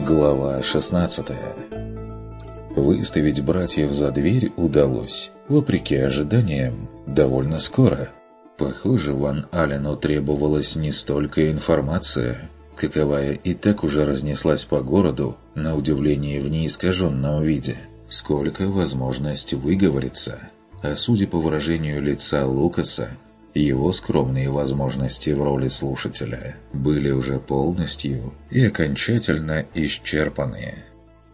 Глава 16 Выставить братьев за дверь удалось, вопреки ожиданиям, довольно скоро. Похоже, Ван Алену требовалась не столько информация, каковая и так уже разнеслась по городу, на удивление в неискаженном виде, сколько возможность выговориться. А судя по выражению лица Лукаса, его скромные возможности в роли слушателя были уже полностью и окончательно исчерпаны.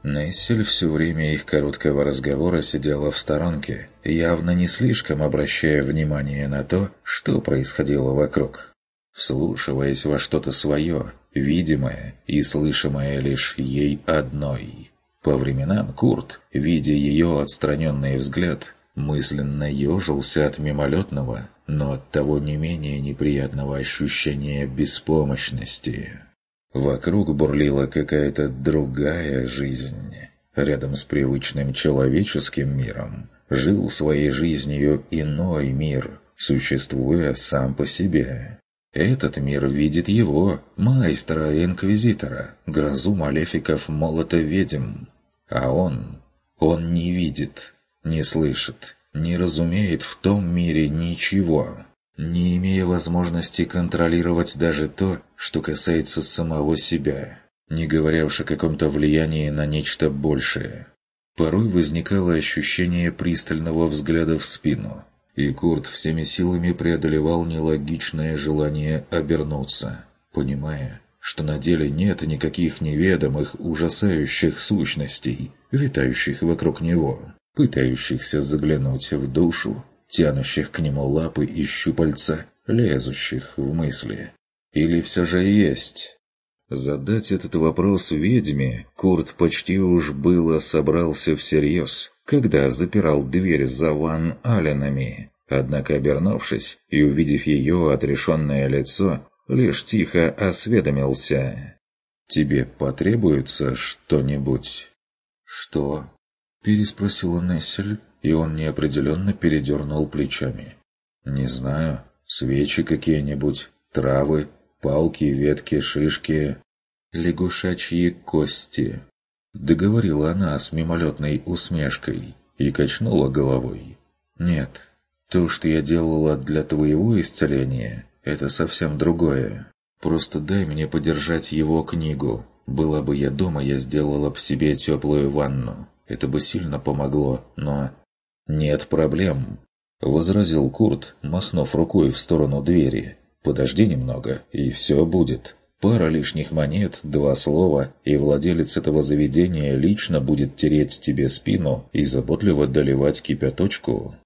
Нессель все время их короткого разговора сидела в сторонке, явно не слишком обращая внимание на то, что происходило вокруг. Вслушиваясь во что-то свое, видимое и слышимое лишь ей одной. По временам Курт, видя ее отстраненный взгляд, мысленно ежился от мимолетного, но от того не менее неприятного ощущения беспомощности. Вокруг бурлила какая-то другая жизнь. Рядом с привычным человеческим миром жил своей жизнью иной мир, существуя сам по себе. Этот мир видит его, майстра-инквизитора, грозу малефиков молота ведьм. А он, он не видит, не слышит, не разумеет в том мире ничего, не имея возможности контролировать даже то, что касается самого себя, не говоря уж о каком-то влиянии на нечто большее. Порой возникало ощущение пристального взгляда в спину, и Курт всеми силами преодолевал нелогичное желание обернуться, понимая, что на деле нет никаких неведомых ужасающих сущностей, витающих вокруг него пытающихся заглянуть в душу, тянущих к нему лапы и щупальца, лезущих в мысли. Или все же есть? Задать этот вопрос ведьме Курт почти уж было собрался всерьез, когда запирал дверь за Ван Аленами. Однако, обернувшись и увидев ее отрешенное лицо, лишь тихо осведомился. «Тебе потребуется что-нибудь?» «Что?» Переспросила Нессель, и он неопределенно передернул плечами. «Не знаю. Свечи какие-нибудь, травы, палки, ветки, шишки, лягушачьи кости». Договорила она с мимолетной усмешкой и качнула головой. «Нет, то, что я делала для твоего исцеления, это совсем другое. Просто дай мне подержать его книгу. Была бы я дома, я сделала б себе теплую ванну. Это бы сильно помогло, но... «Нет проблем», — возразил Курт, махнув рукой в сторону двери. «Подожди немного, и все будет. Пара лишних монет, два слова, и владелец этого заведения лично будет тереть тебе спину и заботливо доливать кипяточку».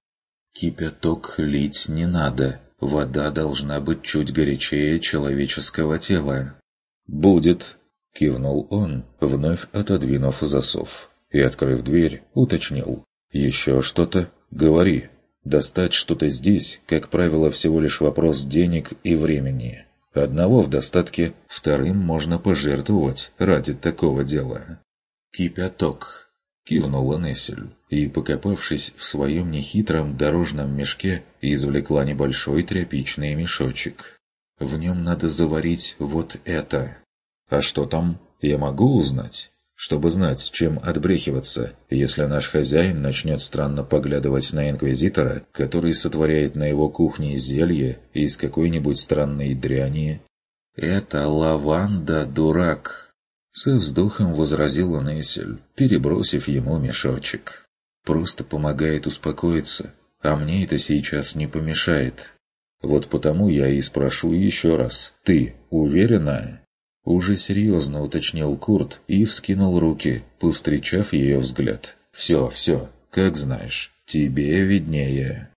«Кипяток лить не надо. Вода должна быть чуть горячее человеческого тела». «Будет», — кивнул он, вновь отодвинув засов и, открыв дверь, уточнил. «Еще что-то? Говори. Достать что-то здесь, как правило, всего лишь вопрос денег и времени. Одного в достатке, вторым можно пожертвовать ради такого дела». «Кипяток», — кивнула Нессель, и, покопавшись в своем нехитром дорожном мешке, извлекла небольшой тряпичный мешочек. «В нем надо заварить вот это». «А что там? Я могу узнать?» Чтобы знать, чем отбрехиваться, если наш хозяин начнет странно поглядывать на инквизитора, который сотворяет на его кухне зелье из какой-нибудь странной дряни. «Это лаванда, дурак!» Со вздохом возразил он перебросив ему мешочек. «Просто помогает успокоиться, а мне это сейчас не помешает. Вот потому я и спрошу еще раз. Ты уверена?» Уже серьезно уточнил Курт и вскинул руки, повстречав ее взгляд. «Все, все, как знаешь, тебе виднее».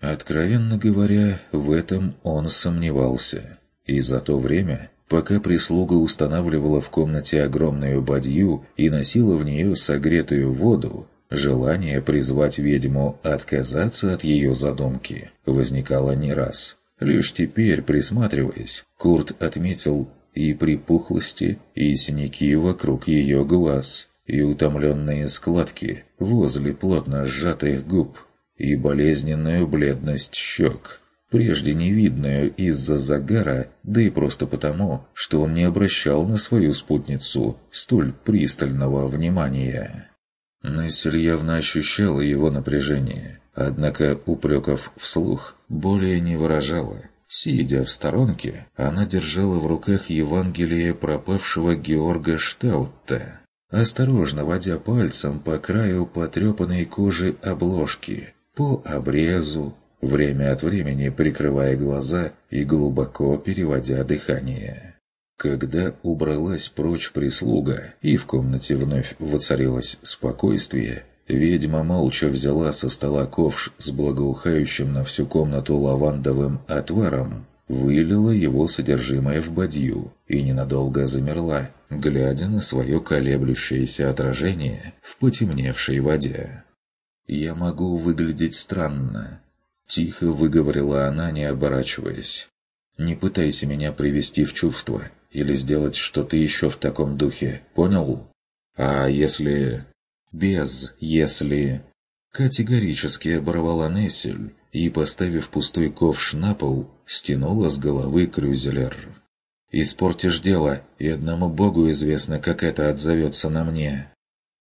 Откровенно говоря, в этом он сомневался. И за то время, пока прислуга устанавливала в комнате огромную бадью и носила в нее согретую воду, желание призвать ведьму отказаться от ее задумки возникало не раз. Лишь теперь, присматриваясь, Курт отметил и припухлости, и синяки вокруг ее глаз, и утомленные складки возле плотно сжатых губ, и болезненную бледность щек, прежде не видную из-за загара, да и просто потому, что он не обращал на свою спутницу столь пристального внимания. Нессель явно ощущала его напряжение, однако упреков вслух более не выражала. Сидя в сторонке, она держала в руках Евангелие пропавшего Георга Штаутта, осторожно водя пальцем по краю потрепанной кожи обложки, по обрезу, время от времени прикрывая глаза и глубоко переводя дыхание. Когда убралась прочь прислуга и в комнате вновь воцарилось спокойствие, ведьма молча взяла со стола ковш с благоухающим на всю комнату лавандовым отваром, вылила его содержимое в бадью и ненадолго замерла, глядя на свое колеблющееся отражение в потемневшей воде. «Я могу выглядеть странно», Тихо выговорила она, не оборачиваясь. «Не пытайся меня привести в чувство или сделать что-то еще в таком духе, понял? А если...» «Без «если...» Категорически оборвала Нессель и, поставив пустой ковш на пол, стянула с головы крюзелер. «Испортишь дело, и одному богу известно, как это отзовется на мне».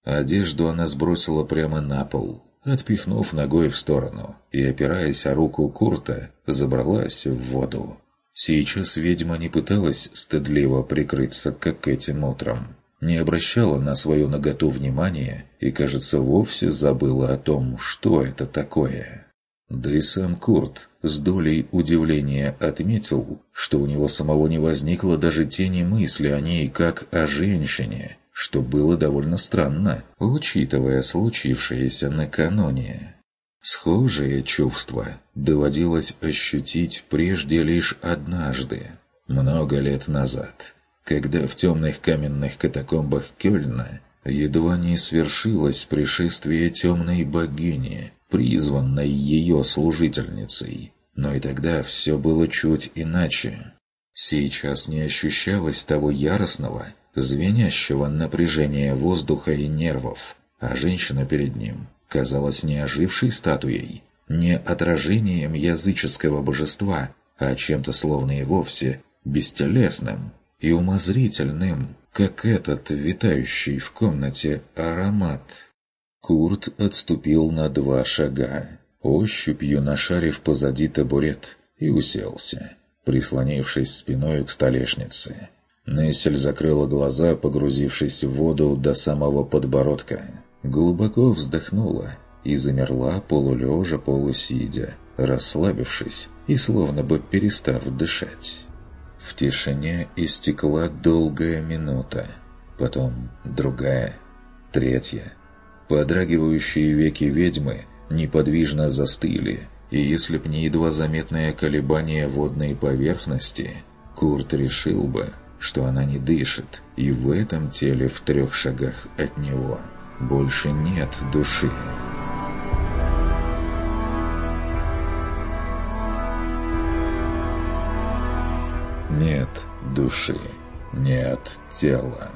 Одежду она сбросила прямо на пол, отпихнув ногой в сторону и, опираясь о руку Курта, забралась в воду. Сейчас ведьма не пыталась стыдливо прикрыться, как этим утром. Не обращала на свою наготу внимания и, кажется, вовсе забыла о том, что это такое. Да и сам Курт с долей удивления отметил, что у него самого не возникло даже тени мысли о ней как о женщине, что было довольно странно, учитывая случившееся накануне. Схожее чувство доводилось ощутить прежде лишь однажды, много лет назад, когда в темных каменных катакомбах Кёльна едва не свершилось пришествие темной богини, призванной ее служительницей. Но и тогда все было чуть иначе. Сейчас не ощущалось того яростного, звенящего напряжения воздуха и нервов, а женщина перед ним казалась не ожившей статуей, не отражением языческого божества, а чем-то словно и вовсе бестелесным и умозрительным, как этот витающий в комнате аромат. Курт отступил на два шага, ощупью нашарив позади табурет, и уселся, прислонившись спиной к столешнице. Нессель закрыла глаза, погрузившись в воду до самого подбородка. Глубоко вздохнула и замерла полулежа, полусидя, расслабившись и словно бы перестав дышать. В тишине истекла долгая минута, потом другая, третья. Подрагивающие веки ведьмы неподвижно застыли, и если б не едва заметное колебание водной поверхности, Курт решил бы, что она не дышит, и в этом теле в трех шагах от него больше нет души. Нет души, нет тела,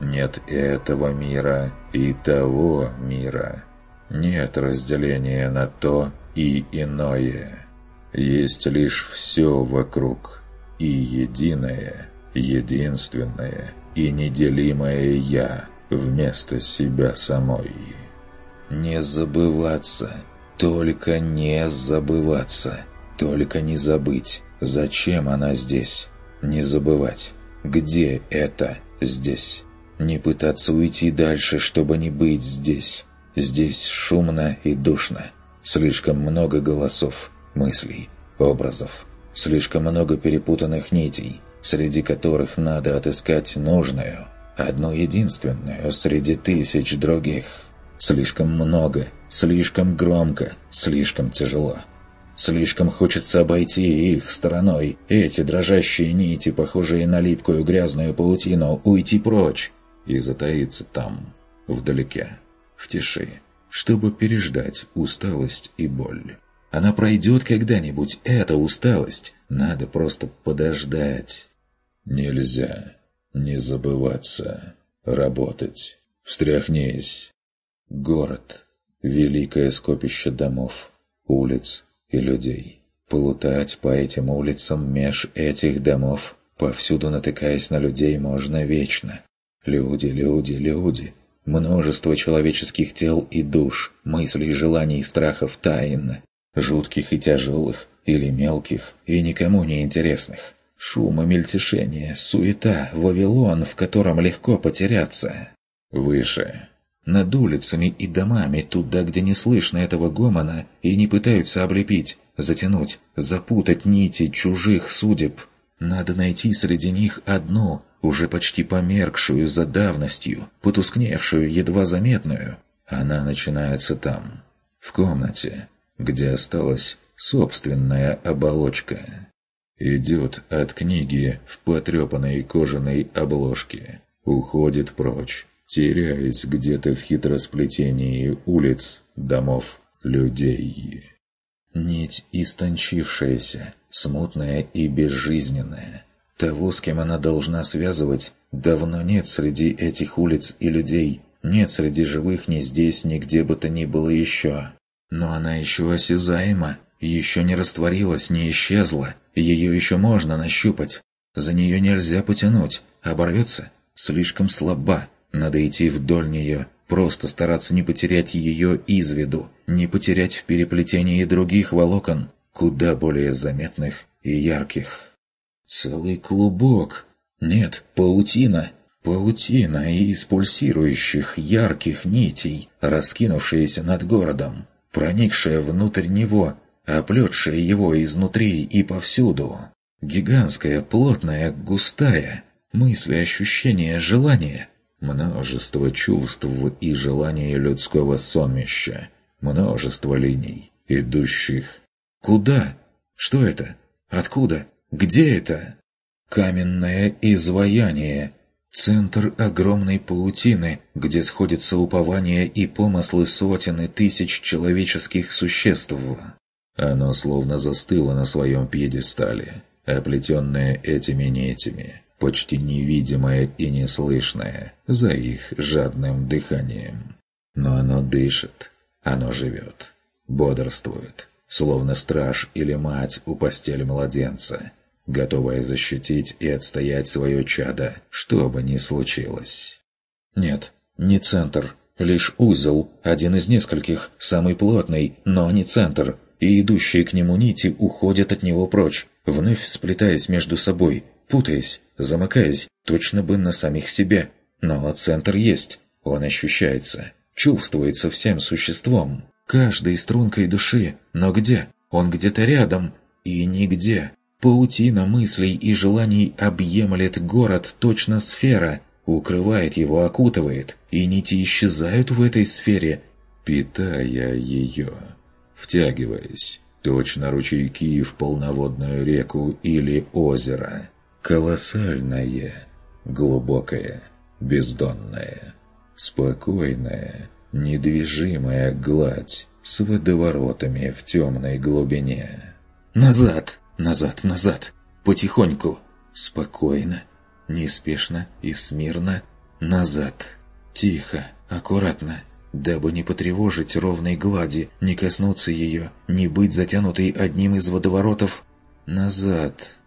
нет этого мира и того мира. Нет разделения на то и иное. Есть лишь все вокруг и единое – единственное и неделимое «я» вместо себя самой. Не забываться, только не забываться, только не забыть, зачем она здесь, не забывать, где это здесь. Не пытаться уйти дальше, чтобы не быть здесь. Здесь шумно и душно. Слишком много голосов, мыслей, образов. Слишком много перепутанных нитей – среди которых надо отыскать нужную, одну единственную среди тысяч других. Слишком много, слишком громко, слишком тяжело. Слишком хочется обойти их стороной, эти дрожащие нити, похожие на липкую грязную паутину, уйти прочь и затаиться там, вдалеке, в тиши, чтобы переждать усталость и боль. Она пройдет когда-нибудь, эта усталость. Надо просто подождать. Нельзя не забываться, работать. Встряхнись. Город. Великое скопище домов, улиц и людей. Плутать по этим улицам меж этих домов, повсюду натыкаясь на людей, можно вечно. Люди, люди, люди. Множество человеческих тел и душ, мыслей, желаний, страхов, тайн. Жутких и тяжелых, или мелких, и никому не интересных. Шум и мельтешение, суета, Вавилон, в котором легко потеряться. Выше. Над улицами и домами, туда, где не слышно этого гомона, и не пытаются облепить, затянуть, запутать нити чужих судеб. Надо найти среди них одну, уже почти померкшую за давностью, потускневшую, едва заметную. Она начинается там, в комнате, где осталась собственная оболочка. Идет от книги в потрепанной кожаной обложке, уходит прочь, теряясь где-то в хитросплетении улиц, домов, людей. Нить истончившаяся, смутная и безжизненная. Того, с кем она должна связывать, давно нет среди этих улиц и людей, нет среди живых ни здесь, ни где бы то ни было еще. Но она еще осязаема, еще не растворилась, не исчезла, ее еще можно нащупать. За нее нельзя потянуть, оборвется, слишком слаба, надо идти вдоль нее, просто стараться не потерять ее из виду, не потерять в переплетении других волокон, куда более заметных и ярких. Целый клубок. Нет, паутина. Паутина из пульсирующих ярких нитей, раскинувшаяся над городом, проникшая внутрь него, оплетшая его изнутри и повсюду. Гигантская, плотная, густая. Мысли, ощущения, желания. Множество чувств и желаний людского сонмища. Множество линий, идущих. Куда? Что это? Откуда? Где это? Каменное изваяние. Центр огромной паутины, где сходятся упования и помыслы сотен и тысяч человеческих существ. Оно словно застыло на своем пьедестале, оплетенное этими нитями почти невидимое и неслышное за их жадным дыханием. Но оно дышит, оно живет, бодрствует, словно страж или мать у постели младенца, готовая защитить и отстоять свое чадо, что бы ни случилось. Нет, не центр, лишь узел, один из нескольких, самый плотный, но не центр, и идущие к нему нити уходят от него прочь, вновь сплетаясь между собой, путаясь, замыкаясь, точно бы на самих себе. Но центр есть, он ощущается, чувствуется всем существом, каждой стрункой души. Но где? Он где-то рядом. И нигде. Паутина мыслей и желаний объемлет город, точно сфера, укрывает его, окутывает, и нити исчезают в этой сфере, питая ее, втягиваясь, точно ручейки в полноводную реку или озеро. Колоссальное, глубокое, бездонное, спокойная, недвижимая гладь с водоворотами в темной глубине. Назад, назад, назад, потихоньку, спокойно, неспешно и смирно, назад, тихо, аккуратно, дабы не потревожить ровной глади, не коснуться ее, не быть затянутой одним из водоворотов, назад,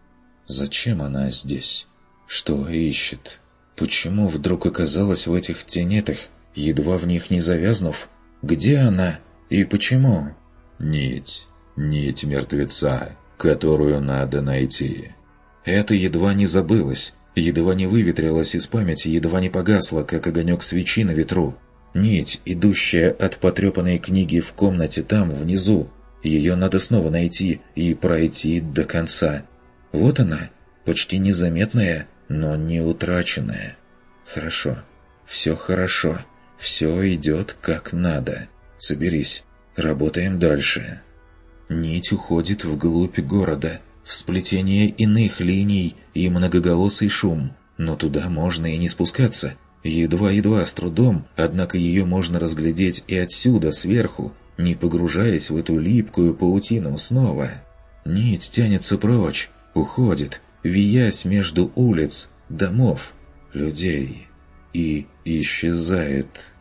Зачем она здесь? Что ищет? Почему вдруг оказалась в этих тенетах, едва в них не завязнув? Где она и почему? Нить. Нить мертвеца, которую надо найти. Это едва не забылось, едва не выветрилось из памяти, едва не погасло, как огонек свечи на ветру. Нить, идущая от потрепанной книги в комнате там, внизу. Ее надо снова найти и пройти до конца. Вот она, почти незаметная, но не утраченная. Хорошо, все хорошо, все идет как надо. Соберись, работаем дальше. Нить уходит вглубь города, в сплетение иных линий и многоголосый шум, но туда можно и не спускаться. Едва-едва с трудом, однако ее можно разглядеть и отсюда, сверху, не погружаясь в эту липкую паутину снова. Нить тянется прочь, уходит, виясь между улиц, домов, людей и исчезает.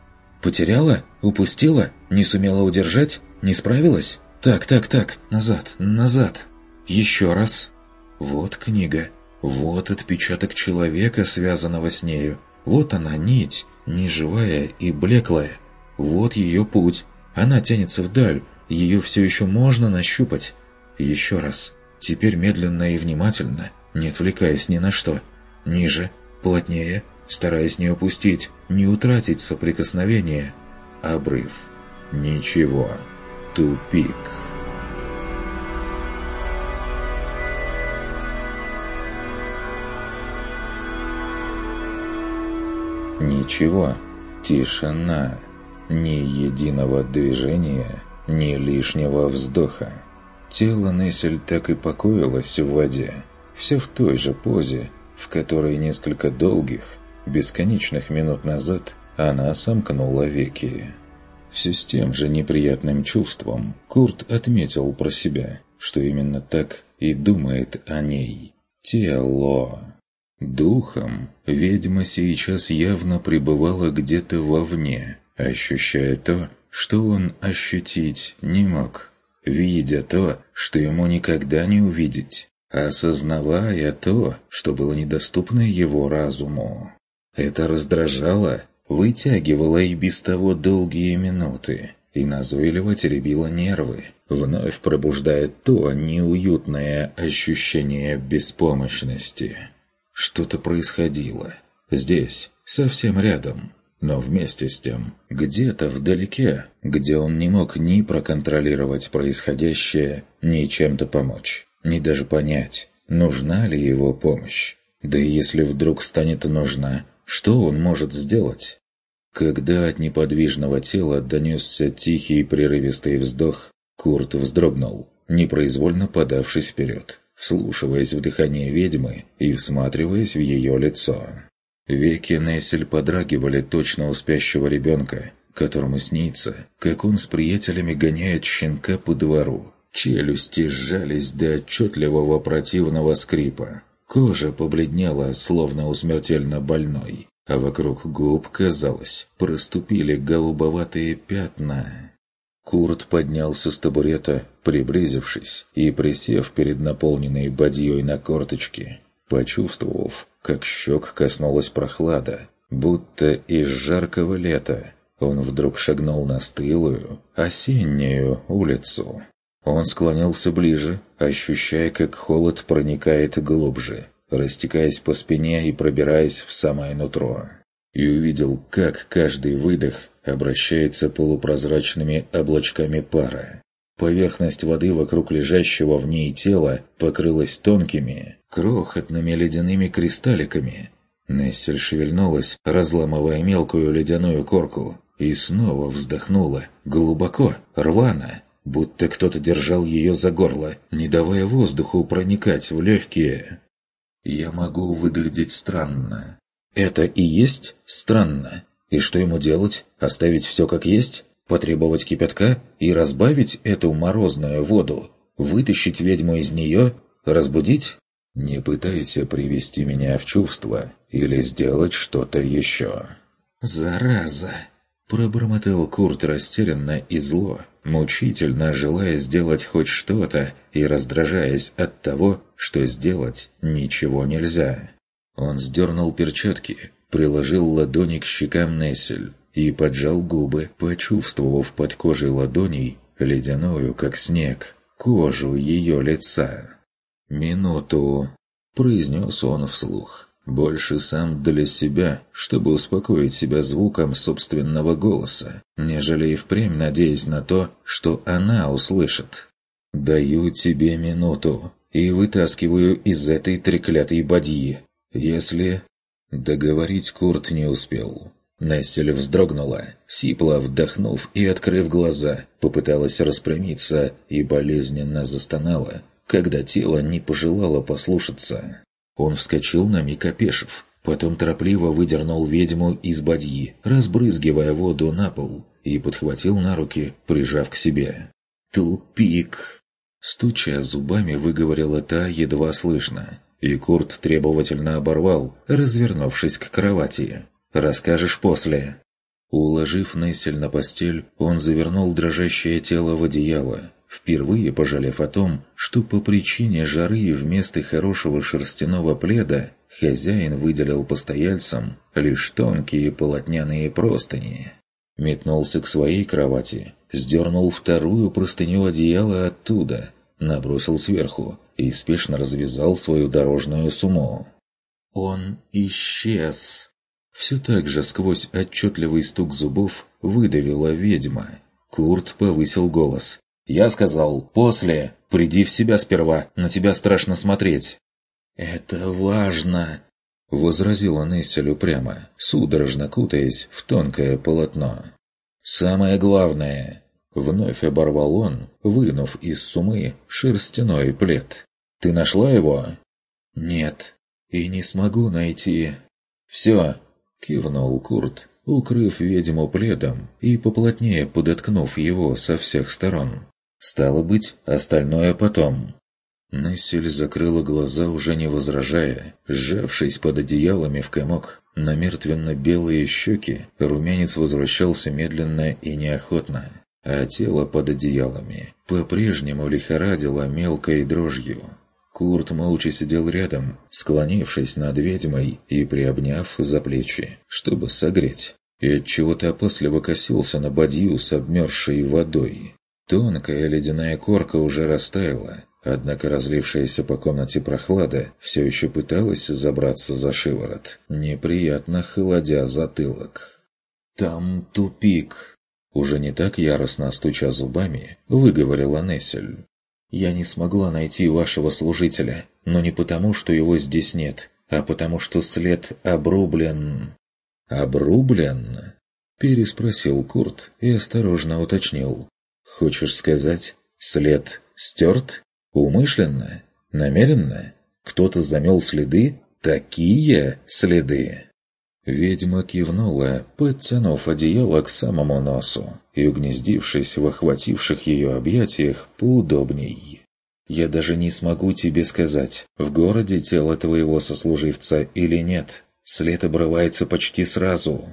Потеряла? Упустила? Не сумела удержать? Не справилась? Так, так, так, назад, назад. Еще раз. Вот книга. Вот отпечаток человека, связанного с нею. Вот она, нить, неживая и блеклая. Вот ее путь. Она тянется вдаль, ее все еще можно нащупать. Еще раз. Теперь медленно и внимательно, не отвлекаясь ни на что. Ниже, плотнее, стараясь не упустить, не утратить соприкосновение. Обрыв. Ничего. Тупик. Ничего. Тишина. Ни единого движения, ни лишнего вздоха. Тело Нессель так и покоилось в воде, все в той же позе, в которой несколько долгих, бесконечных минут назад она сомкнула веки. Все с тем же неприятным чувством Курт отметил про себя, что именно так и думает о ней. Тело. Духом ведьма сейчас явно пребывала где-то вовне, ощущая то, что он ощутить не мог, видя то, что ему никогда не увидеть, осознавая то, что было недоступно его разуму. Это раздражало, вытягивало и без того долгие минуты и назойливо теребило нервы, вновь пробуждая то неуютное ощущение беспомощности. Что-то происходило. Здесь, совсем рядом. Но вместе с тем, где-то вдалеке, где он не мог ни проконтролировать происходящее, ни чем-то помочь, ни даже понять, нужна ли его помощь. Да и если вдруг станет нужна, что он может сделать? Когда от неподвижного тела донесся тихий прерывистый вздох, Курт вздрогнул, непроизвольно подавшись вперед вслушиваясь в дыхание ведьмы и всматриваясь в ее лицо. Веки Нессель подрагивали точно у спящего ребенка, которому снится, как он с приятелями гоняет щенка по двору. Челюсти сжались до отчетливого противного скрипа. Кожа побледнела, словно у смертельно больной, а вокруг губ, казалось, проступили голубоватые пятна. Курт поднялся с табурета, приблизившись и присев перед наполненной бадьей на корточки, почувствовав, как щек коснулась прохлада, будто из жаркого лета, он вдруг шагнул на стылую, осеннюю улицу. Он склонился ближе, ощущая, как холод проникает глубже, растекаясь по спине и пробираясь в самое нутро. И увидел, как каждый выдох обращается полупрозрачными облачками пара. Поверхность воды вокруг лежащего в ней тела покрылась тонкими, крохотными ледяными кристалликами. Нессель шевельнулась, разламывая мелкую ледяную корку, и снова вздохнула, глубоко, рвано, будто кто-то держал ее за горло, не давая воздуху проникать в легкие. «Я могу выглядеть странно». «Это и есть странно?» И что ему делать? Оставить все как есть? Потребовать кипятка и разбавить эту морозную воду? Вытащить ведьму из нее? Разбудить? Не пытайся привести меня в чувство или сделать что-то еще. «Зараза!» Пробормотал Курт растерянно и зло, мучительно желая сделать хоть что-то и раздражаясь от того, что сделать ничего нельзя. Он сдернул перчатки, приложил ладони к щекам Нессель и поджал губы, почувствовав под кожей ладоней ледяную, как снег, кожу ее лица. «Минуту», — произнес он вслух, больше сам для себя, чтобы успокоить себя звуком собственного голоса, нежели и впрямь надеясь на то, что она услышит. «Даю тебе минуту и вытаскиваю из этой треклятой бадьи. Если Договорить Курт не успел. Нессель вздрогнула, сипло вдохнув и, открыв глаза, попыталась распрямиться и болезненно застонала, когда тело не пожелало послушаться. Он вскочил на миг опешив, потом торопливо выдернул ведьму из бадьи, разбрызгивая воду на пол, и подхватил на руки, прижав к себе. «Тупик!» Стуча зубами, выговорила та едва слышно, и Курт требовательно оборвал, развернувшись к кровати. «Расскажешь после». Уложив Нессель на постель, он завернул дрожащее тело в одеяло, впервые пожалев о том, что по причине жары вместо хорошего шерстяного пледа хозяин выделил постояльцам лишь тонкие полотняные простыни. Метнулся к своей кровати, сдернул вторую простыню одеяла оттуда, набросил сверху и спешно развязал свою дорожную сумму. Он исчез. Все так же сквозь отчетливый стук зубов выдавила ведьма. Курт повысил голос. «Я сказал, после. Приди в себя сперва, на тебя страшно смотреть». «Это важно», — возразила Нессель упрямо, судорожно кутаясь в тонкое полотно. «Самое главное», — вновь оборвал он, вынув из сумы шерстяной плед. «Ты нашла его?» «Нет, и не смогу найти». «Все, Кивнул Курт, укрыв ведьму пледом и поплотнее подоткнув его со всех сторон. «Стало быть, остальное потом». Нессель закрыла глаза, уже не возражая, сжавшись под одеялами в комок. На мертвенно-белые щеки румянец возвращался медленно и неохотно, а тело под одеялами по-прежнему лихорадило мелкой дрожью. Курт молча сидел рядом, склонившись над ведьмой и приобняв за плечи, чтобы согреть. И отчего-то опасливо косился на бадью с обмерзшей водой. Тонкая ледяная корка уже растаяла, однако разлившаяся по комнате прохлада все еще пыталась забраться за шиворот, неприятно холодя затылок. «Там тупик!» Уже не так яростно стуча зубами, выговорила Нессель. Я не смогла найти вашего служителя, но не потому, что его здесь нет, а потому, что след обрублен...» «Обрублен?» – переспросил Курт и осторожно уточнил. «Хочешь сказать, след стерт? Умышленно? Намеренно? Кто-то замел следы? Такие следы?» Ведьма кивнула, подтянув одеяло к самому носу и угнездившись в охвативших ее объятиях поудобней. «Я даже не смогу тебе сказать, в городе тело твоего сослуживца или нет. След обрывается почти сразу».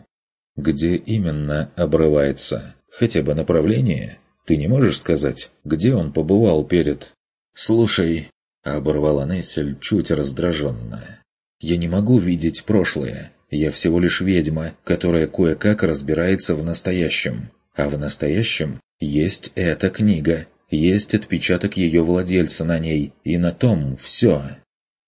«Где именно обрывается? Хотя бы направление? Ты не можешь сказать, где он побывал перед...» «Слушай», — оборвала Нессель чуть раздраженно, — «я не могу видеть прошлое. Я всего лишь ведьма, которая кое-как разбирается в настоящем. А в настоящем есть эта книга, есть отпечаток ее владельца на ней, и на том все.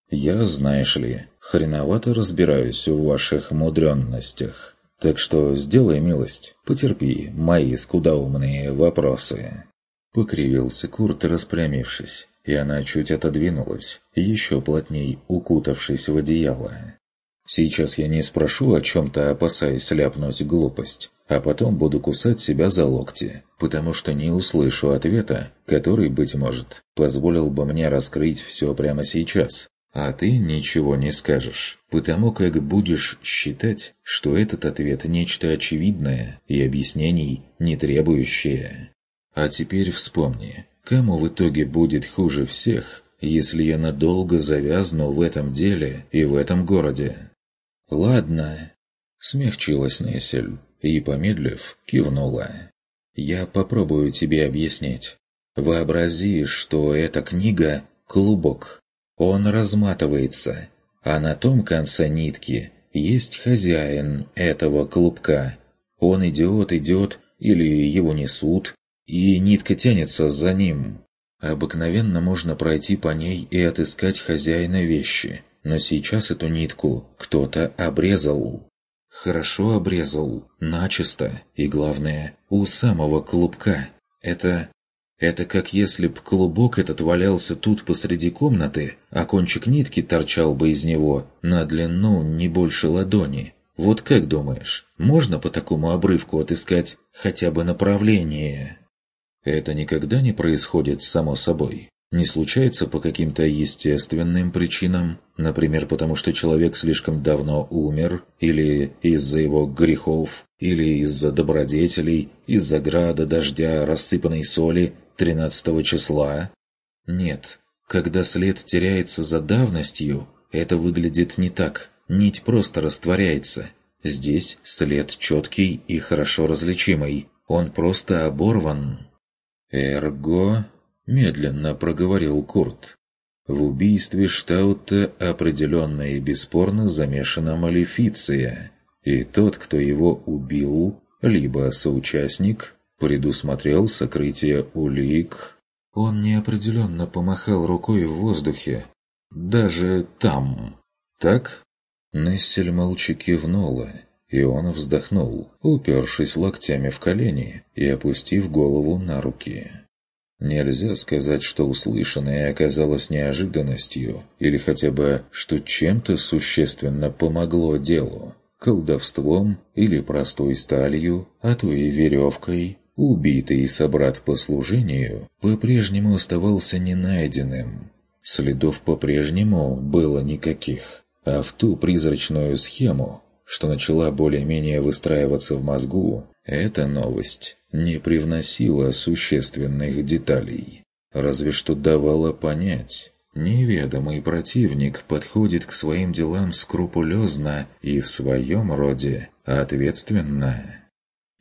Я, знаешь ли, хреновато разбираюсь в ваших мудренностях. Так что сделай милость, потерпи мои скудоумные вопросы». Покривился Курт, распрямившись, и она чуть отодвинулась, еще плотней укутавшись в одеяло. Сейчас я не спрошу о чем-то, опасаясь ляпнуть глупость, а потом буду кусать себя за локти, потому что не услышу ответа, который, быть может, позволил бы мне раскрыть все прямо сейчас. А ты ничего не скажешь, потому как будешь считать, что этот ответ нечто очевидное и объяснений не требующее. А теперь вспомни, кому в итоге будет хуже всех, если я надолго завязну в этом деле и в этом городе? «Ладно», — смягчилась Нессель и, помедлив, кивнула. «Я попробую тебе объяснить. Вообрази, что эта книга — клубок. Он разматывается, а на том конце нитки есть хозяин этого клубка. Он идет, идет, или его несут, и нитка тянется за ним. Обыкновенно можно пройти по ней и отыскать хозяина вещи, но сейчас эту нитку кто-то обрезал. Хорошо обрезал, начисто, и главное, у самого клубка. Это... Это как если б клубок этот валялся тут посреди комнаты, а кончик нитки торчал бы из него на длину не больше ладони. Вот как думаешь, можно по такому обрывку отыскать хотя бы направление? Это никогда не происходит само собой не случается по каким-то естественным причинам, например, потому что человек слишком давно умер, или из-за его грехов, или из-за добродетелей, из-за града, дождя, рассыпанной соли 13 числа. Нет, когда след теряется за давностью, это выглядит не так. Нить просто растворяется. Здесь след четкий и хорошо различимый. Он просто оборван. Эрго – медленно проговорил Курт. В убийстве Штаута определенно и бесспорно замешана малефиция, и тот, кто его убил, либо соучастник, предусмотрел сокрытие улик. Он неопределенно помахал рукой в воздухе. Даже там. Так? Нессель молча кивнула, и он вздохнул, упершись локтями в колени и опустив голову на руки. Нельзя сказать, что услышанное оказалось неожиданностью, или хотя бы, что чем-то существенно помогло делу. Колдовством или простой сталью, а то и веревкой, убитый собрат по служению по-прежнему оставался ненайденным. Следов по-прежнему было никаких, а в ту призрачную схему, что начала более-менее выстраиваться в мозгу, эта новость не привносила существенных деталей, разве что давала понять, неведомый противник подходит к своим делам скрупулезно и в своем роде ответственно.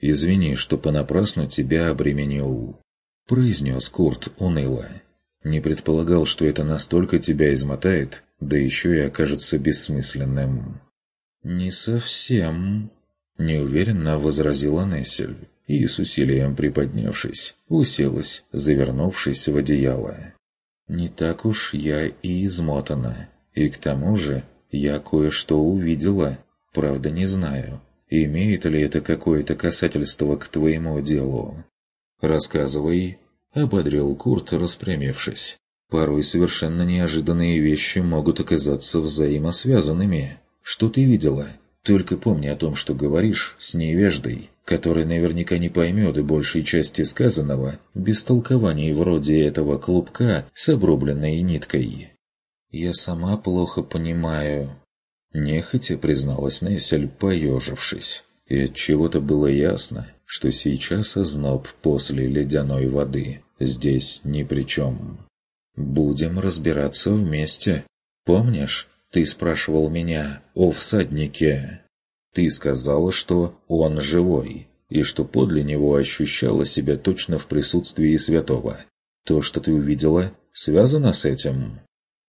«Извини, что понапрасну тебя обременил», — произнес Курт уныло. «Не предполагал, что это настолько тебя измотает, да еще и окажется бессмысленным». «Не совсем», — неуверенно возразила Нессель и, с усилием приподнявшись, уселась, завернувшись в одеяло. «Не так уж я и измотана, и к тому же я кое-что увидела, правда не знаю, имеет ли это какое-то касательство к твоему делу». «Рассказывай», — ободрил Курт, распрямившись. «Порой совершенно неожиданные вещи могут оказаться взаимосвязанными. Что ты видела? Только помни о том, что говоришь с невеждой, который наверняка не поймет большей части сказанного без толкований вроде этого клубка с обрубленной ниткой. «Я сама плохо понимаю», — нехотя призналась Нессель, поежившись. И от чего то было ясно, что сейчас озноб после ледяной воды здесь ни при чем. «Будем разбираться вместе. Помнишь, ты спрашивал меня о всаднике. Ты сказала, что он живой, и что подле него ощущала себя точно в присутствии святого. То, что ты увидела, связано с этим?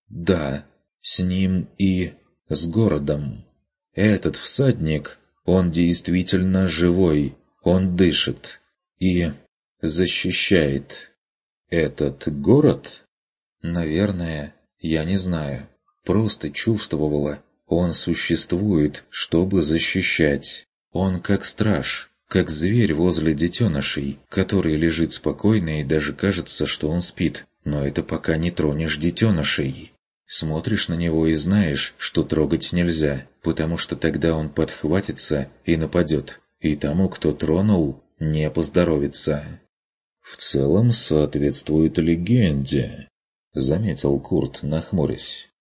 Да, с ним и с городом. Этот всадник, он действительно живой, он дышит и защищает. Этот город? Наверное, я не знаю. Просто чувствовала, он существует, чтобы защищать. Он как страж, как зверь возле детенышей, который лежит спокойно и даже кажется, что он спит, но это пока не тронешь детенышей. Смотришь на него и знаешь, что трогать нельзя, потому что тогда он подхватится и нападет, и тому, кто тронул, не поздоровится. «В целом соответствует легенде», — заметил Курт, нахмурясь.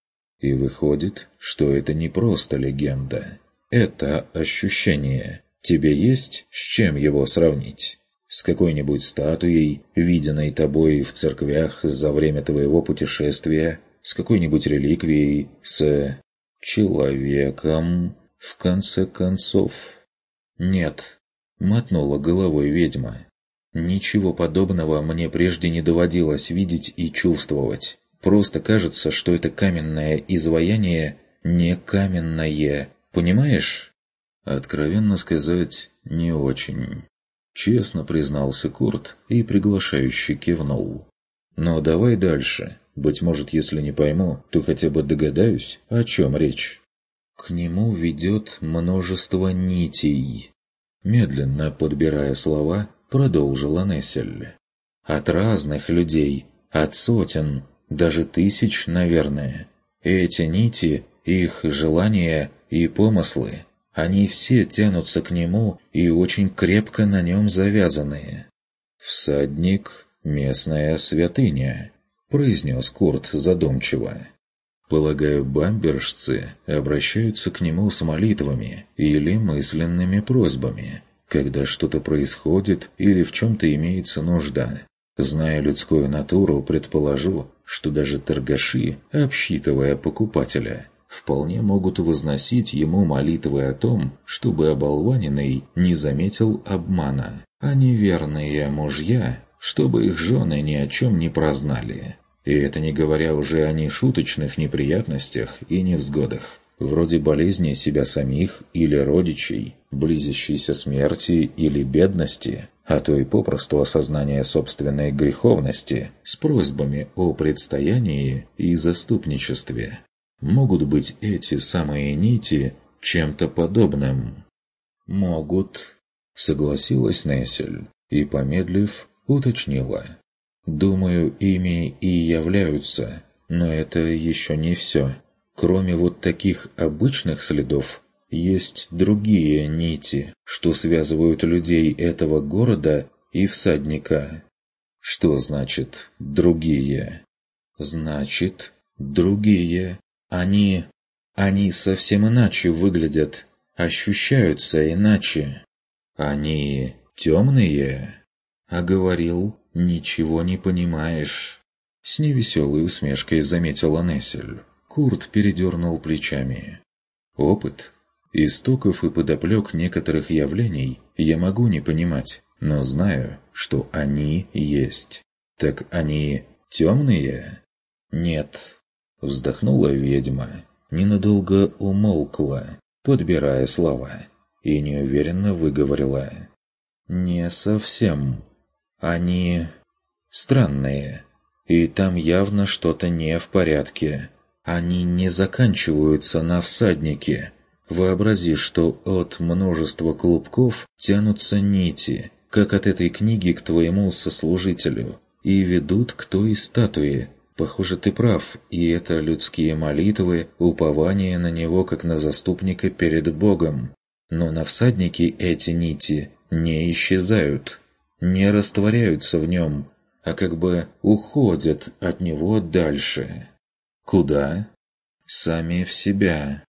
И выходит, что это не просто легенда. Это ощущение. Тебе есть с чем его сравнить? С какой-нибудь статуей, виденной тобой в церквях за время твоего путешествия? С какой-нибудь реликвией? С... человеком? В конце концов... Нет, мотнула головой ведьма. Ничего подобного мне прежде не доводилось видеть и чувствовать. Просто кажется, что это каменное изваяние не каменное. Понимаешь? Откровенно сказать, не очень. Честно признался Курт и приглашающе кивнул. Но давай дальше. Быть может, если не пойму, то хотя бы догадаюсь, о чем речь. К нему ведет множество нитей. Медленно подбирая слова, продолжила Нессель. От разных людей, от сотен, даже тысяч, наверное. Эти нити, их желания и помыслы, они все тянутся к нему и очень крепко на нем завязаны. «Всадник — местная святыня», — произнес Курт задумчиво. Полагаю, бамбершцы обращаются к нему с молитвами или мысленными просьбами, когда что-то происходит или в чем-то имеется нужда. Зная людскую натуру, предположу, что даже торгаши, обсчитывая покупателя, вполне могут возносить ему молитвы о том, чтобы оболваненный не заметил обмана, а неверные мужья чтобы их жены ни о чем не прознали. И это не говоря уже о нешуточных неприятностях и невзгодах, вроде болезни себя самих или родичей, близящейся смерти или бедности, а то и попросту осознания собственной греховности с просьбами о предстоянии и заступничестве. Могут быть эти самые нити чем-то подобным? «Могут», — согласилась Нессель и, помедлив, уточнила. «Думаю, ими и являются, но это еще не все. Кроме вот таких обычных следов, есть другие нити, что связывают людей этого города и всадника». «Что значит «другие»?» «Значит, другие. Они... они совсем иначе выглядят, ощущаются иначе. Они темные?» «А говорил, ничего не понимаешь». С невеселой усмешкой заметила Нессель. Курт передернул плечами. «Опыт. Истоков и подоплек некоторых явлений я могу не понимать, но знаю, что они есть. Так они темные?» «Нет», — вздохнула ведьма, ненадолго умолкла, подбирая слова, и неуверенно выговорила. «Не совсем. Они странные, и там явно что-то не в порядке. Они не заканчиваются на всаднике. Вообрази, что от множества клубков тянутся нити, как от этой книги к твоему сослужителю, и ведут к той статуе. Похоже, ты прав, и это людские молитвы, упование на него как на заступника перед Богом. Но на всаднике эти нити не исчезают не растворяются в нем, а как бы уходят от него дальше. Куда? Сами в себя.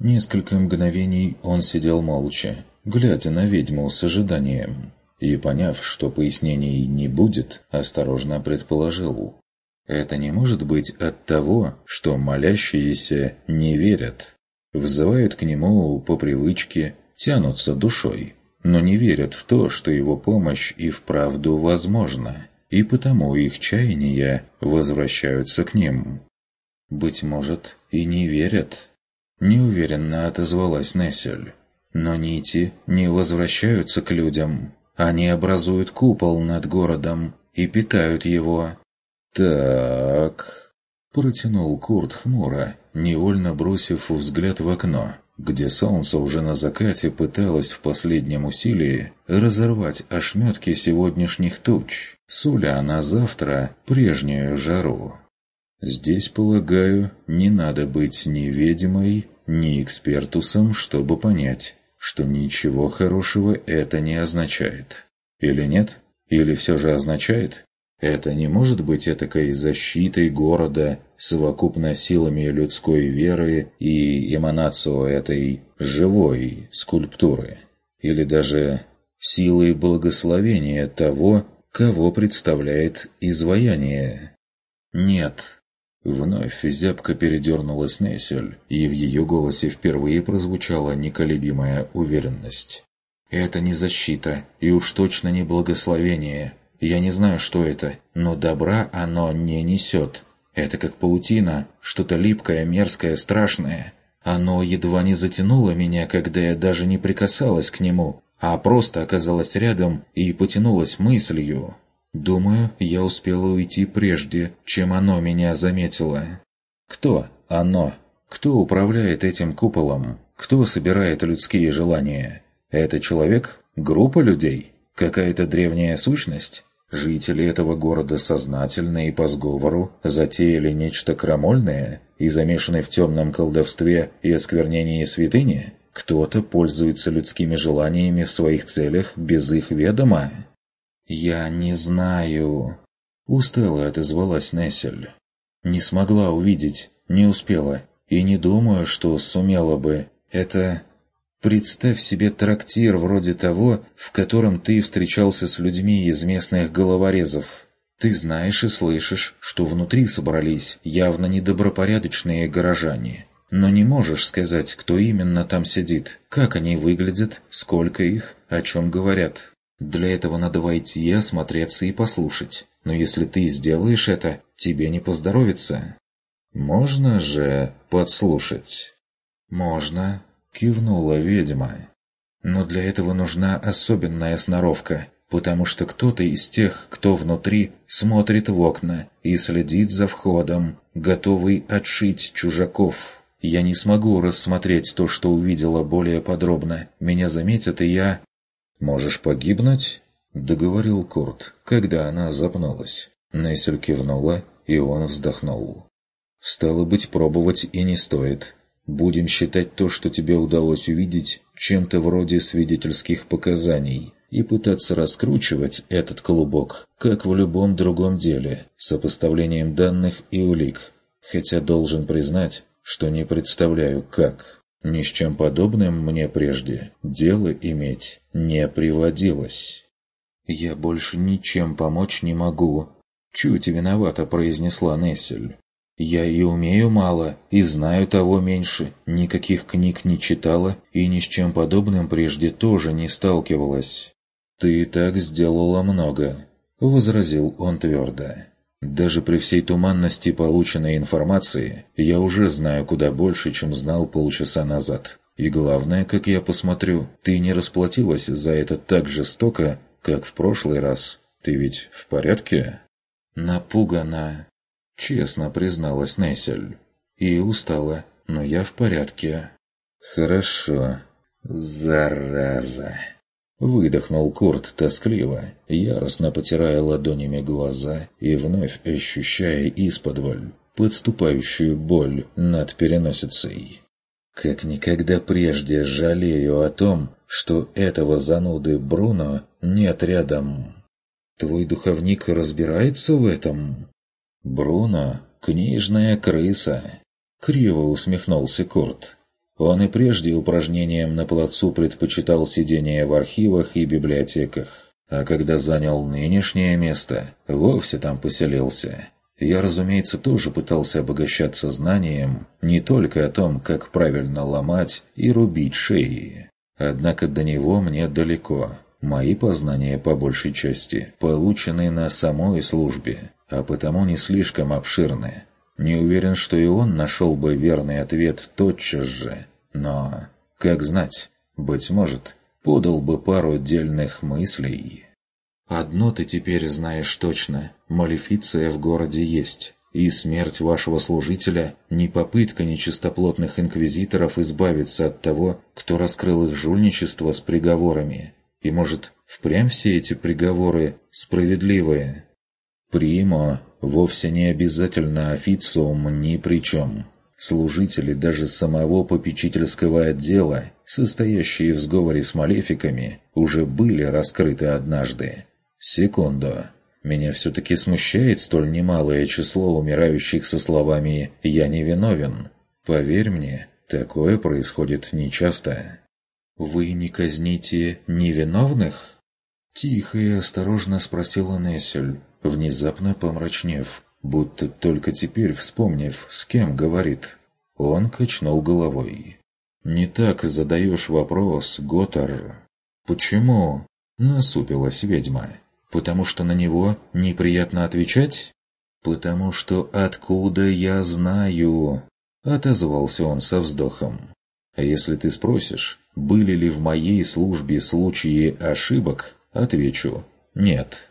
Несколько мгновений он сидел молча, глядя на ведьму с ожиданием, и, поняв, что пояснений не будет, осторожно предположил. Это не может быть от того, что молящиеся не верят. Взывают к нему по привычке, тянутся душой но не верят в то, что его помощь и вправду возможна, и потому их чаяния возвращаются к ним. «Быть может, и не верят?» Неуверенно отозвалась Нессель. «Но нити не возвращаются к людям. Они образуют купол над городом и питают его». «Так...» Протянул Курт хмуро, невольно бросив взгляд в окно где солнце уже на закате пыталось в последнем усилии разорвать ошметки сегодняшних туч, суля на завтра прежнюю жару. Здесь, полагаю, не надо быть ни ведьмой, ни экспертусом, чтобы понять, что ничего хорошего это не означает. Или нет? Или все же означает? Это не может быть этакой защитой города совокупно силами людской веры и эманацию этой живой скульптуры. Или даже силой благословения того, кого представляет изваяние. Нет. Вновь зябко передернулась Нессель, и в ее голосе впервые прозвучала неколебимая уверенность. «Это не защита, и уж точно не благословение. Я не знаю, что это, но добра оно не несет. Это как паутина, что-то липкое, мерзкое, страшное. Оно едва не затянуло меня, когда я даже не прикасалась к нему, а просто оказалась рядом и потянулась мыслью. Думаю, я успела уйти прежде, чем оно меня заметило. Кто оно? Кто управляет этим куполом? Кто собирает людские желания? Это человек? Группа людей? Какая-то древняя сущность? Жители этого города сознательно и по сговору затеяли нечто крамольное и замешаны в темном колдовстве и осквернении святыни? Кто-то пользуется людскими желаниями в своих целях без их ведома? «Я не знаю», — устало отозвалась Нессель. «Не смогла увидеть, не успела, и не думаю, что сумела бы. Это Представь себе трактир вроде того, в котором ты встречался с людьми из местных головорезов. Ты знаешь и слышишь, что внутри собрались явно недобропорядочные горожане. Но не можешь сказать, кто именно там сидит, как они выглядят, сколько их, о чем говорят. Для этого надо войти, осмотреться и послушать. Но если ты сделаешь это, тебе не поздоровится. Можно же подслушать? Можно, кивнула ведьма. Но для этого нужна особенная сноровка, потому что кто-то из тех, кто внутри, смотрит в окна и следит за входом, готовый отшить чужаков. Я не смогу рассмотреть то, что увидела более подробно. Меня заметят, и я... «Можешь погибнуть?» — договорил Курт, когда она запнулась. Нессель кивнула, и он вздохнул. «Стало быть, пробовать и не стоит. Будем считать то, что тебе удалось увидеть, чем-то вроде свидетельских показаний, и пытаться раскручивать этот клубок, как в любом другом деле, сопоставлением данных и улик. Хотя должен признать, что не представляю, как. Ни с чем подобным мне прежде дело иметь не приводилось. «Я больше ничем помочь не могу», — чуть виновато произнесла Нессель. «Я и умею мало, и знаю того меньше, никаких книг не читала и ни с чем подобным прежде тоже не сталкивалась». «Ты и так сделала много», — возразил он твердо. Даже при всей туманности полученной информации, я уже знаю куда больше, чем знал полчаса назад. И главное, как я посмотрю, ты не расплатилась за это так жестоко, как в прошлый раз. Ты ведь в порядке? Напугана. Честно призналась Нессель. И устала, но я в порядке. Хорошо. Зараза. Выдохнул Курт тоскливо, яростно потирая ладонями глаза и вновь ощущая исподволь подступающую боль над переносицей. Как никогда прежде жалею о том, что этого зануды Бруно нет рядом. Твой духовник разбирается в этом? Бруно — книжная крыса. Криво усмехнулся Курт. Он и прежде упражнением на плацу предпочитал сидение в архивах и библиотеках, а когда занял нынешнее место, вовсе там поселился. Я, разумеется, тоже пытался обогащаться знанием не только о том, как правильно ломать и рубить шеи. Однако до него мне далеко. Мои познания, по большей части, получены на самой службе, а потому не слишком обширны. Не уверен, что и он нашел бы верный ответ тотчас же, но, как знать, быть может, подал бы пару дельных мыслей. «Одно ты теперь знаешь точно. Малефиция в городе есть. И смерть вашего служителя – не попытка нечистоплотных инквизиторов избавиться от того, кто раскрыл их жульничество с приговорами. И, может, впрямь все эти приговоры справедливые?» «Примо вовсе не обязательно официум ни при чем. Служители даже самого попечительского отдела, состоящие в сговоре с малефиками, уже были раскрыты однажды. Секунду. Меня все-таки смущает столь немалое число умирающих со словами «я не виновен». Поверь мне, такое происходит нечасто. «Вы не казните невиновных?» Тихо и осторожно спросила Нессель, внезапно помрачнев, будто только теперь вспомнив, с кем говорит. Он качнул головой. «Не так задаешь вопрос, Готар». «Почему?» – насупилась ведьма. «Потому что на него неприятно отвечать?» «Потому что откуда я знаю?» – отозвался он со вздохом. «А если ты спросишь, были ли в моей службе случаи ошибок, отвечу – нет».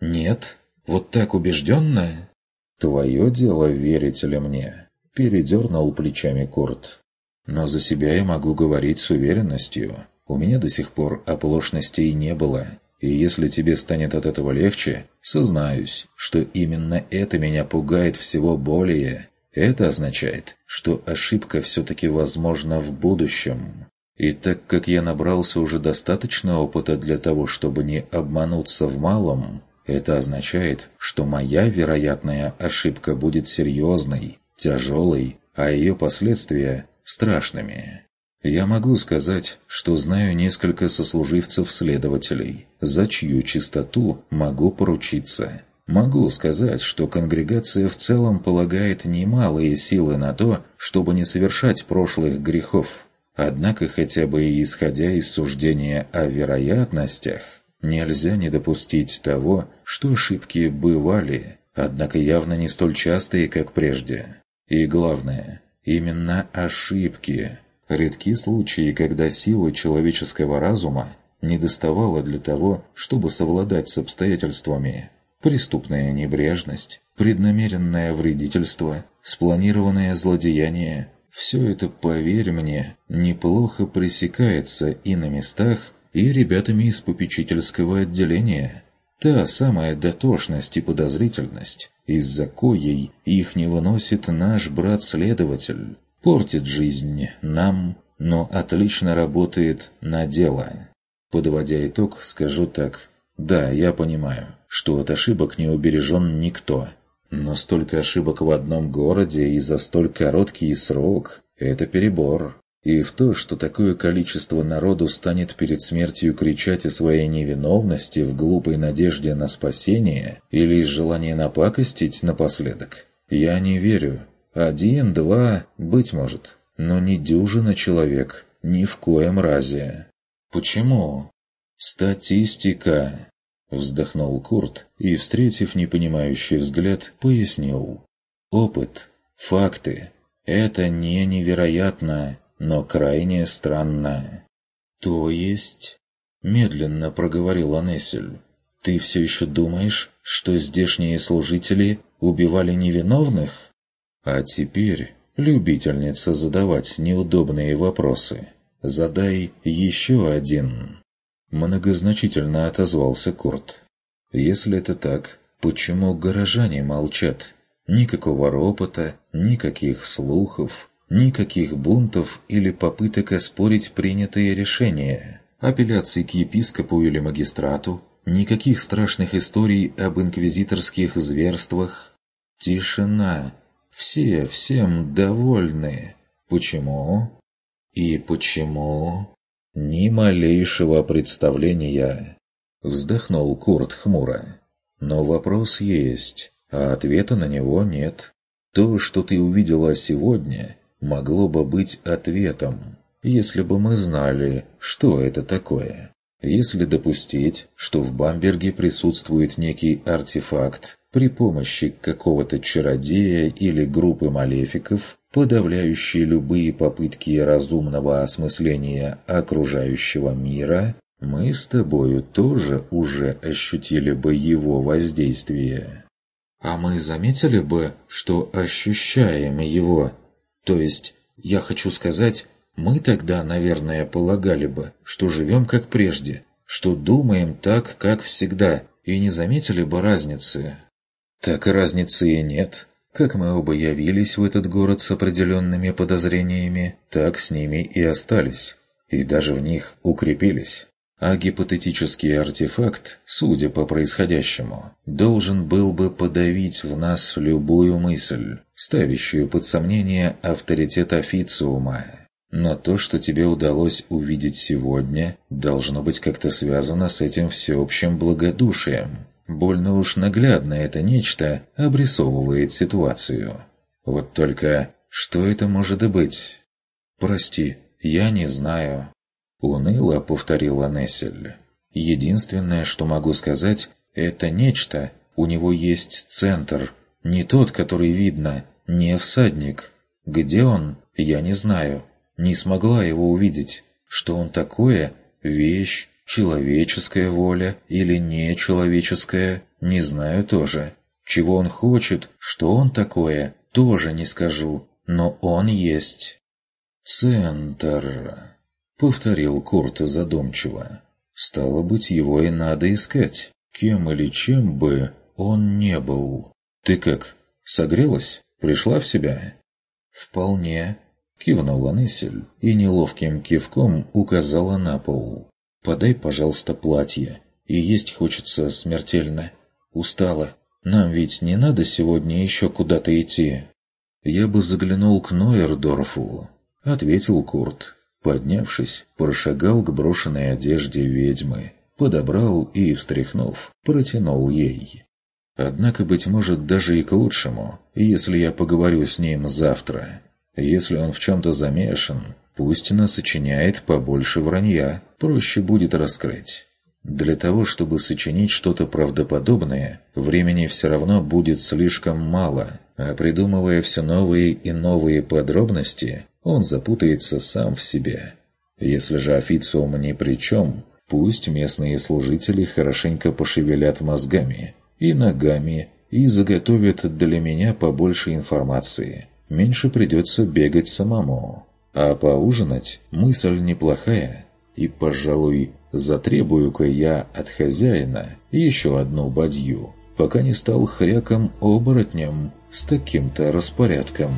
«Нет?» Вот так убежденно? Твое дело, верить ли мне? Передернул плечами Курт. Но за себя я могу говорить с уверенностью. У меня до сих пор оплошностей не было. И если тебе станет от этого легче, сознаюсь, что именно это меня пугает всего более. Это означает, что ошибка все-таки возможна в будущем. И так как я набрался уже достаточно опыта для того, чтобы не обмануться в малом, это означает, что моя вероятная ошибка будет серьезной, тяжелой, а ее последствия – страшными. Я могу сказать, что знаю несколько сослуживцев-следователей, за чью чистоту могу поручиться. Могу сказать, что конгрегация в целом полагает немалые силы на то, чтобы не совершать прошлых грехов. Однако хотя бы исходя из суждения о вероятностях, Нельзя не допустить того, что ошибки бывали, однако явно не столь частые, как прежде. И главное, именно ошибки. Редки случаи, когда сила человеческого разума не доставала для того, чтобы совладать с обстоятельствами. Преступная небрежность, преднамеренное вредительство, спланированное злодеяние – все это, поверь мне, неплохо пресекается и на местах, и ребятами из попечительского отделения. Та самая дотошность и подозрительность, из-за коей их не выносит наш брат-следователь, портит жизнь нам, но отлично работает на дело. Подводя итог, скажу так. Да, я понимаю, что от ошибок не убережен никто. Но столько ошибок в одном городе и за столь короткий срок – это перебор. И в то, что такое количество народу станет перед смертью кричать о своей невиновности в глупой надежде на спасение или из желания напакостить напоследок, я не верю. Один, два, быть может, но не дюжина человек, ни в коем разе. Почему? Статистика. Вздохнул Курт и, встретив непонимающий взгляд, пояснил. Опыт, факты. Это не невероятно, но крайне странно. То есть... Медленно проговорил Анессель. «Ты все еще думаешь, что здешние служители убивали невиновных?» «А теперь, любительница задавать неудобные вопросы, задай еще один». Многозначительно отозвался Курт. «Если это так, почему горожане молчат? Никакого ропота, никаких слухов, никаких бунтов или попыток оспорить принятые решения, апелляций к епископу или магистрату, никаких страшных историй об инквизиторских зверствах. Тишина. Все всем довольны. Почему? И почему? Ни малейшего представления. Вздохнул Курт хмуро. Но вопрос есть, а ответа на него нет. То, что ты увидела сегодня, могло бы быть ответом, если бы мы знали, что это такое. Если допустить, что в Бамберге присутствует некий артефакт, при помощи какого-то чародея или группы малефиков, подавляющий любые попытки разумного осмысления окружающего мира, мы с тобою тоже уже ощутили бы его воздействие. А мы заметили бы, что ощущаем его. То есть, я хочу сказать, мы тогда, наверное, полагали бы, что живем как прежде, что думаем так, как всегда, и не заметили бы разницы. Так разницы и нет. Как мы оба явились в этот город с определенными подозрениями, так с ними и остались, и даже в них укрепились. А гипотетический артефакт, судя по происходящему, должен был бы подавить в нас любую мысль, ставящую под сомнение авторитет официума. Но то, что тебе удалось увидеть сегодня, должно быть как-то связано с этим всеобщим благодушием, Больно уж наглядно это нечто обрисовывает ситуацию. Вот только что это может быть? «Прости, я не знаю», — уныло повторила Нессель. «Единственное, что могу сказать, это нечто. У него есть центр, не тот, который видно, не всадник. Где он, я не знаю. Не смогла его увидеть. Что он такое? Вещь, Человеческая воля или нечеловеческая, не знаю тоже. Чего он хочет, что он такое, тоже не скажу, но он есть. «Центр», — повторил Курт задумчиво. «Стало быть, его и надо искать. Кем или чем бы он не был. Ты как, согрелась? Пришла в себя?» «Вполне», — кивнула Нессель и неловким кивком указала на пол. Подай, пожалуйста, платье. И есть хочется смертельно. Устала. Нам ведь не надо сегодня еще куда-то идти. Я бы заглянул к Нойердорфу, ответил Курт. Поднявшись, прошагал к брошенной одежде ведьмы, подобрал и, встряхнув, протянул ей. Однако, быть может, даже и к лучшему, если я поговорю с ним завтра. Если он в чем-то замешан, Пусть насочиняет побольше вранья, проще будет раскрыть. Для того, чтобы сочинить что-то правдоподобное, времени все равно будет слишком мало, а придумывая все новые и новые подробности, он запутается сам в себе. Если же официум ни при чем, пусть местные служители хорошенько пошевелят мозгами и ногами и заготовят для меня побольше информации. Меньше придется бегать самому. А поужинать мысль неплохая. И, пожалуй, затребую-ка я от хозяина еще одну бадью, пока не стал хряком-оборотнем с таким-то распорядком».